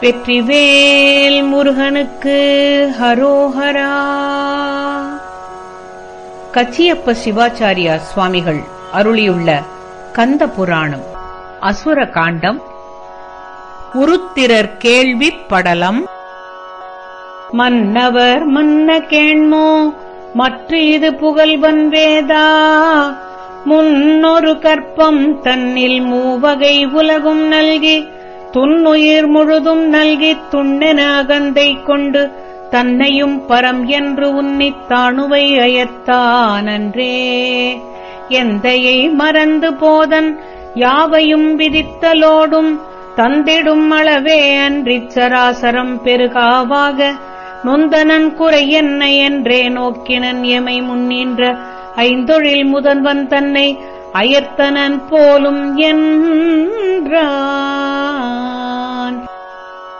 வெற்றிவேல் முருகனுக்கு ஹரோஹரா. கச்சியப்ப சிவாச்சாரியா சுவாமிகள் அருளியுள்ள கந்த புராணம் அசுர காண்டம் உருத்திரர் கேள்விப்படலம் மன்னவர் மன்ன கேண்மோ மற்ற இது புகழ்வன் வேதா. முன்னொரு கற்பம் தன்னில் மூவகை உலகும் நல்கி துன்னுயிர் முழுதும் நல்கித் துண்ணென அகந்தை கொண்டு தன்னையும் பரம் என்று உன்னித் தாணுவை அயத்தானன்றே எந்தையை மறந்து போதன் யாவையும் விதித்தலோடும் தந்திடும் அளவே அன்றிச் சராசரம் பெருகாவாக நொந்தனன் குறை என்ன என்றே நோக்கினன் எமை முன்னின்ற ஐந்தொழில் முதன்வன் தன்னை அயர்த்தனன் போலும் என்றான்.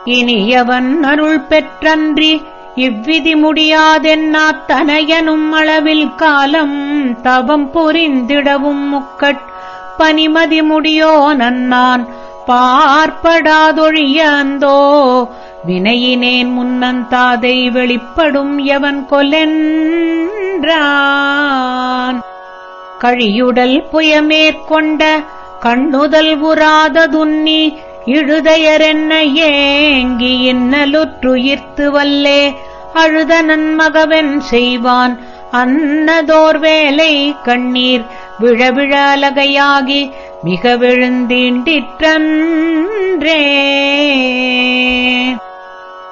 இனியவன் அருள் பெற்றன்றி இவ்விதி முடியாதென்னா தனையனும் அளவில் காலம் தவம் புரிந்திடவும் முக்கட் பனிமதி முடியோ நன்னான் பார்ப்படாதொழிய அந்தோ வினையினேன் முன்னந்தாதை வெளிப்படும் எவன் கொலென்றான்? கழியுடல் புயமேற்கொண்ட கண்ணுதல் உறாததுன்னி இழுதையரென்ன ஏங்கி இன்னலுற்றுயிர்த்து வல்லே அழுத நன்மகவன் செய்வான். அன்னதோர் வேலை கண்ணீர் விழவிழ அலகையாகி மிக விழுந்தீண்டிற்றன்றே.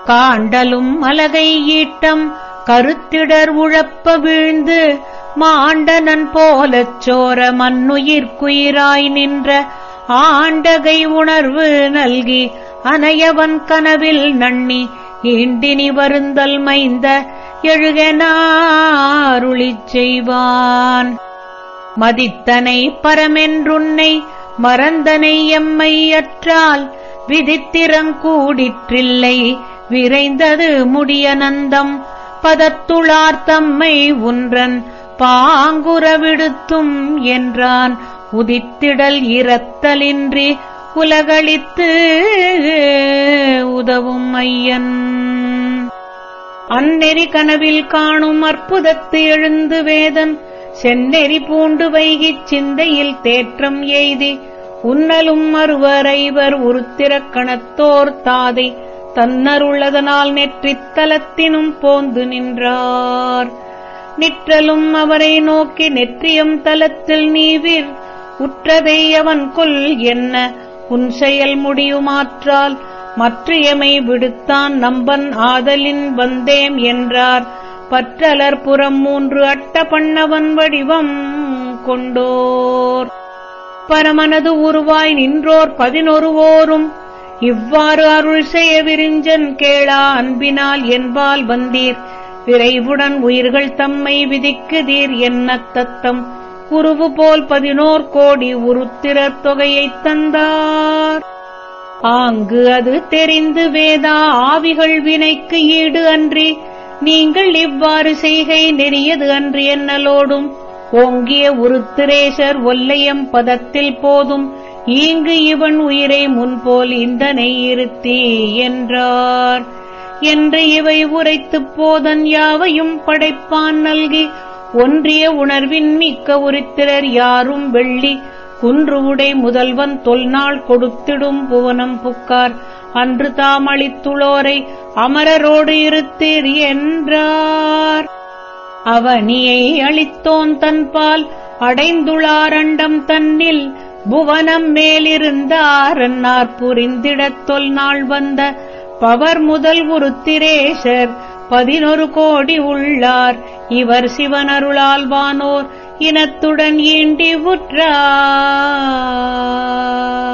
காண்டலும் அலகை ஈட்டம் கருத்திடர் உழப்ப வீழ்ந்து மாண்டனன் போலச் சோர மண்ணுயிர்க்குயிராய் நின்ற ஆண்டகை உணர்வு நல்கி அனையவன் கனவில் நண்ணி ஈண்டினி வருந்தல் மைந்த எழுகனாருளிச் செய்வான். மதித்தனை பரமென்றுன்னை மறந்தனை எம்மை அற்றால் விதித்திரங்கூடிற்றில்லை விரைந்தது முடியநந்தம் பதத்துளார் தம்மை உன்றன் பாங்குறவிடுத்தும் என்றான். உதித்திடல் இரத்தலின்றி உலகளித்து உதவும் ஐயன். அந்நெறி கனவில் காணும் அற்புதத்து எழுந்து வேதன். செந்நெறி பூண்டு வைகிச் சிந்தையில் தேற்றம் எய்தி. உன்னலும் மறுவரைவர் உருத்திரக்கணத்தோர் தாதை. தன்னருள்ளதனால் நெற்றித் தலத்தினும் போந்து நின்றார். நிற்றலும் அவரை நோக்கி நெற்றியம் தலத்தில் நீவிர். உற்றதை அவன் கொல் என்ன? உன் செயல் முடியுமாற்றால் மற்றையமை விடுத்தான் நம்பன் ஆதலின் வந்தேம் என்றார். பற்றலர் புறம் மூன்று அட்ட பண்ணவன் வடிவம் கொண்டோர். பரமனது உருவாய் நின்றோர் பதினொருவோரும் இவ்வாறு அருள் செய்ய விரிஞ்சன் கேளா அன்பினால் என்பால் வந்தீர். விரைவுடன் உயிர்கள் தம்மை விதிக்குதீர் என்ன தத்தம் குருவு போல் பதினோர் கோடி உருத்திரர் தொகையைத் தந்தார். ஆங்கு அது தெரிந்து வேதா ஆவிகள் வினைக்கு ஈடு அன்றி நீங்கள் இவ்வாறு செய்கை நெறியது அன்று என்னலோடும். ஓங்கிய உருத்திரேசர் ஒல்லையம் பதத்தில் போதும் ஈங்கு இவன் உயிரை முன்போல் இந்தனை இருத்தி என்றார். என்று இவை உரைத்துப் போதன் யாவையும் படைப்பான் நல்கி ஒன்றிய உணர்வின் மிக்க உரித்திரர் யாரும் வெள்ளி குன்று உடை முதல்வன் தொல்நாள் கொடுத்திடும் புவனம் புக்கார். அன்று தாம் அளித்துளோரை அமரரோடு இருத்தீர் என்றார். அவனியை அளித்தோன் தன்பால் அடைந்துளாரண்டம் தன்னில் புவனம் மேலிருந்தார் அன்னார் புரிந்திடத் தொல்நாள் வந்த பவர் முதல் உருத்திரேசர். பதினொரு கோடி உள்ளார். இவர் சிவனருளால்வானோர் இனத்துடன் ஈண்டி உற்றார்.